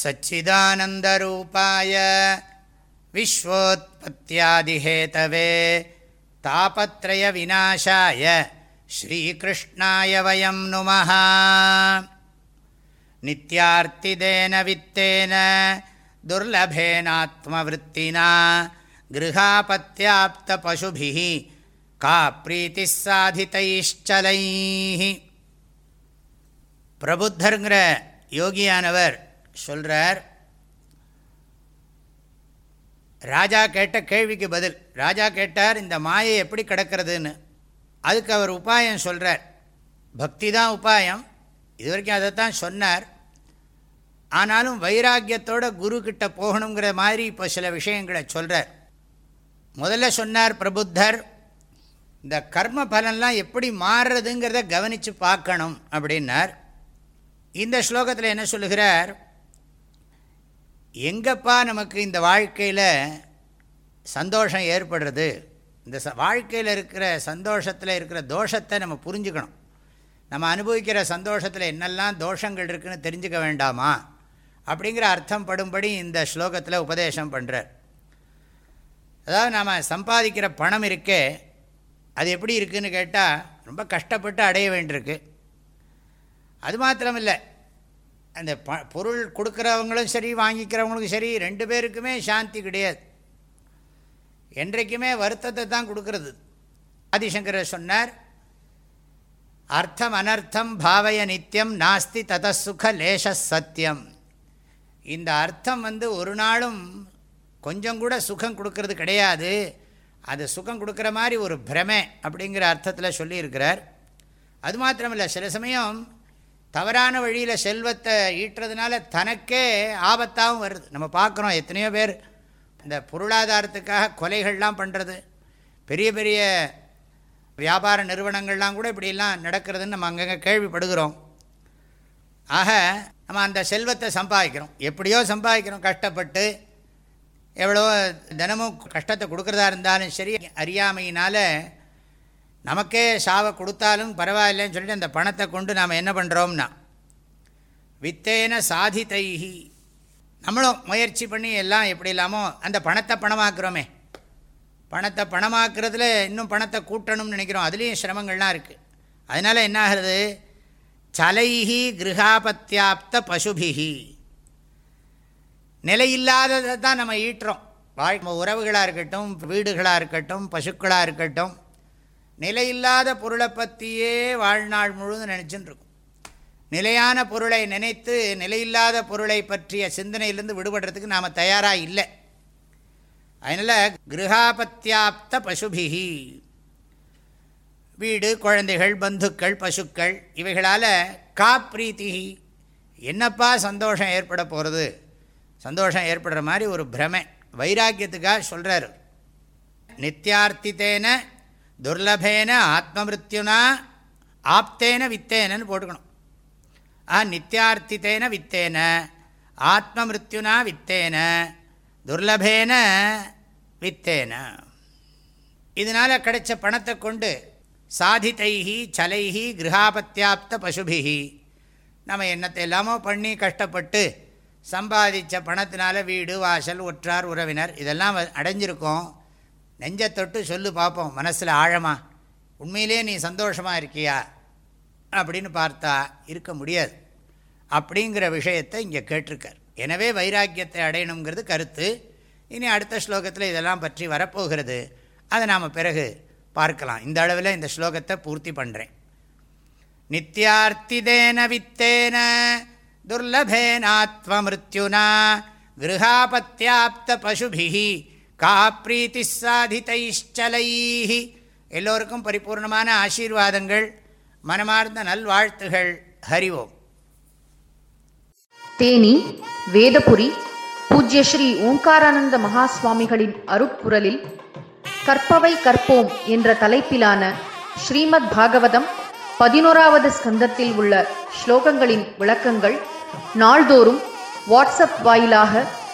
सच्चिदानन्दरूपाय विश्वोत्पत्त्यादिहेतवे तापत्रयविनाशाय श्रीकृष्णाय वयं नुमः नित्यार्तिदेन वित्तेन दुर्लभेनात्मवृत्तिना गृहापत्याप्तपशुभिः का प्रीतिः साधितैश्चलैः பிரபுத்தருங்கிற யோகியானவர் சொல்கிறார் ராஜா கேட்ட கேள்விக்கு பதில். ராஜா கேட்டார் இந்த மாயை எப்படி கிடக்கிறதுன்னு? அதுக்கு அவர் உபாயம் சொல்கிறார் பக்தி தான் உபாயம். இது வரைக்கும் அதைத்தான் சொன்னார். ஆனாலும் வைராக்கியத்தோட குரு போகணுங்கிற மாதிரி இப்போ சில விஷயங்களை சொல்கிறார் முதல்ல சொன்னார் பிரபுத்தர் இந்த கர்ம பலன்லாம் எப்படி மாறுறதுங்கிறத கவனித்து பார்க்கணும் அப்படின்னார். இந்த ஸ்லோகத்தில் என்ன சொல்லுகிறார்? எங்கப்பா நமக்கு இந்த வாழ்க்கையில் சந்தோஷம் ஏற்படுறது? இந்த ச வாழ்க்கையில் இருக்கிற சந்தோஷத்தில் இருக்கிற தோஷத்தை நம்ம புரிஞ்சுக்கணும். நம்ம அனுபவிக்கிற சந்தோஷத்தில் என்னெல்லாம் தோஷங்கள் இருக்குதுன்னு தெரிஞ்சுக்க வேண்டாமா? அப்படிங்கிற அர்த்தம் படும்படி இந்த ஸ்லோகத்தில் உபதேசம் பண்ணுறார் அதாவது நாம் சம்பாதிக்கிற பணம் இருக்கே அது எப்படி இருக்குதுன்னு கேட்டால் ரொம்ப கஷ்டப்பட்டு அடைய வேண்டியிருக்கு. அது மாத்திரமில்லை. அந்த ப பொருள் கொடுக்குறவங்களும் சரி வாங்கிக்கிறவங்களுக்கும் சரி ரெண்டு பேருக்குமே சாந்தி கிடையாது. என்றைக்குமே வருத்தத்தை தான் கொடுக்கறது. ஆதிசங்கரர் சொன்னார் அர்த்தம் அனர்த்தம் பாவய நித்தியம் நாஸ்தி ததசுக லேச சத்தியம் இந்த அர்த்தம் வந்து ஒரு நாளும் கொஞ்சம் கூட சுகம் கொடுக்கறது கிடையாது. அது சுகம் கொடுக்குற மாதிரி ஒரு பிரமை அப்படிங்கிற அர்த்தத்தில் சொல்லியிருக்கிறார். அது மாத்திரமில்லை சில சமயம் தவறான வழியில் செல்வத்தை ஈட்டுறதுனால தனக்கே ஆபத்தாகவும் வருது. நம்ம பார்க்குறோம் எத்தனையோ பேர் இந்த பொருளாதாரத்துக்காக கொலைகள்லாம் பண்ணுறது பெரிய பெரிய வியாபார நிறுவனங்கள்லாம் கூட இப்படிலாம் நடக்கிறதுன்னு நம்ம அங்கங்கே கேள்விப்படுகிறோம். ஆக நம்ம அந்த செல்வத்தை சம்பாதிக்கிறோம். எப்படியோ சம்பாதிக்கிறோம் கஷ்டப்பட்டு எவ்வளோ தினமும் கஷ்டத்தை கொடுக்குறதா இருந்தாலும் சரி அறியாமையினால் நமக்கே சாவை கொடுத்தாலும் பரவாயில்லைன்னு சொல்லிட்டு அந்த பணத்தை கொண்டு நாம் என்ன பண்ணுறோம்னா வித்தேன சாதித்தைஹி நம்மளும் முயற்சி பண்ணி எல்லாம் எப்படி இல்லாமோ அந்த பணத்தை பணமாக்குறோமே. பணத்தை பணமாக்குறதுல இன்னும் பணத்தை கூட்டணும்னு நினைக்கிறோம். அதுலேயும் சிரமங்கள்லாம் இருக்குது அதனால் என்ன ஆகிறது? சலைஹி கிரகாபத்தியாப்த பசுபிகி நிலையில்லாததை தான் நம்ம ஈட்டுறோம். வாழ் உறவுகளாக இருக்கட்டும் வீடுகளாக இருக்கட்டும் பசுக்களாக இருக்கட்டும். நிலையில்லாத பொருளை பற்றியே வாழ்நாள் முழுவதும் நினச்சின்னு இருக்கும் நிலையான பொருளை நினைத்து நிலையில்லாத பொருளை பற்றிய சிந்தனையிலிருந்து விடுபடுறதுக்கு நாம் தயாராக இல்லை. அதனால் கிரகாபத்தியாப்த பசுபிகி வீடு குழந்தைகள் பந்துக்கள் பசுக்கள் இவைகளால் காப்ரீத்தி என்னப்பா சந்தோஷம் ஏற்பட போகிறது சந்தோஷம் ஏற்படுற மாதிரி ஒரு பிரமை. வைராக்கியத்துக்காக சொல்கிறார் நித்தியார்த்தித்தேன துர்லபேன ஆத்மமிருத்யுனா ஆப்தேன வித்தேனன்னு போட்டுக்கணும். ஆ நித்தியார்த்தித்தேன வித்தேன ஆத்மமிருத்யுனா வித்தேன துர்லபேன வித்தேன. இதனால் கிடைச்ச பணத்தை கொண்டு சாதித்தைஹி சலைஹி கிரகாபத்தியாப்த பசுபிஹி நம்ம என்னத்தை எல்லாமோ பண்ணி கஷ்டப்பட்டு சம்பாதித்த பணத்தினால வீடு வாசல் ஒற்றார் உறவினர் இதெல்லாம் அடைஞ்சிருக்கோம். நெஞ்சை தொட்டு சொல்லு பார்ப்போம் மனசில் ஆழமாக உண்மையிலே நீ சந்தோஷமாக இருக்கியா? அப்படின்னு பார்த்தா இருக்க முடியாது. அப்படிங்கிற விஷயத்தை இங்கே கேட்டிருக்கார். எனவே வைராக்கியத்தை அடையணுங்கிறது கருத்து. இனி அடுத்த ஸ்லோகத்தில் இதெல்லாம் பற்றி வரப்போகிறது. அதை நாம் பிறகு பார்க்கலாம். இந்த அளவில் இந்த ஸ்லோகத்தை பூர்த்தி பண்ணுறேன் நித்தியார்த்திதேன வித்தேன துர்லபேனாத்மமிருத்யுனா கிருஹாபத்தியாப்த பசுபிஹி கா பிரீத்தி சாதிதைச்சலை எல்லோருக்கும் பரிபூர்ணமான ஆசீர்வாதங்கள் மனமார்ந்த நல்வாழ்த்துகள். ஹரிவோம் தேனி வேதபுரி பூஜ்ய ஸ்ரீ ஓங்காரானந்த மகா சுவாமிகளின் கற்பவை கற்போம் என்ற தலைப்பிலான ஸ்ரீமத் பாகவதம் பதினோராவது ஸ்கந்தத்தில் உள்ள ஸ்லோகங்களின் விளக்கங்கள் நாள்தோறும் வாட்ஸ்அப் வாயிலாக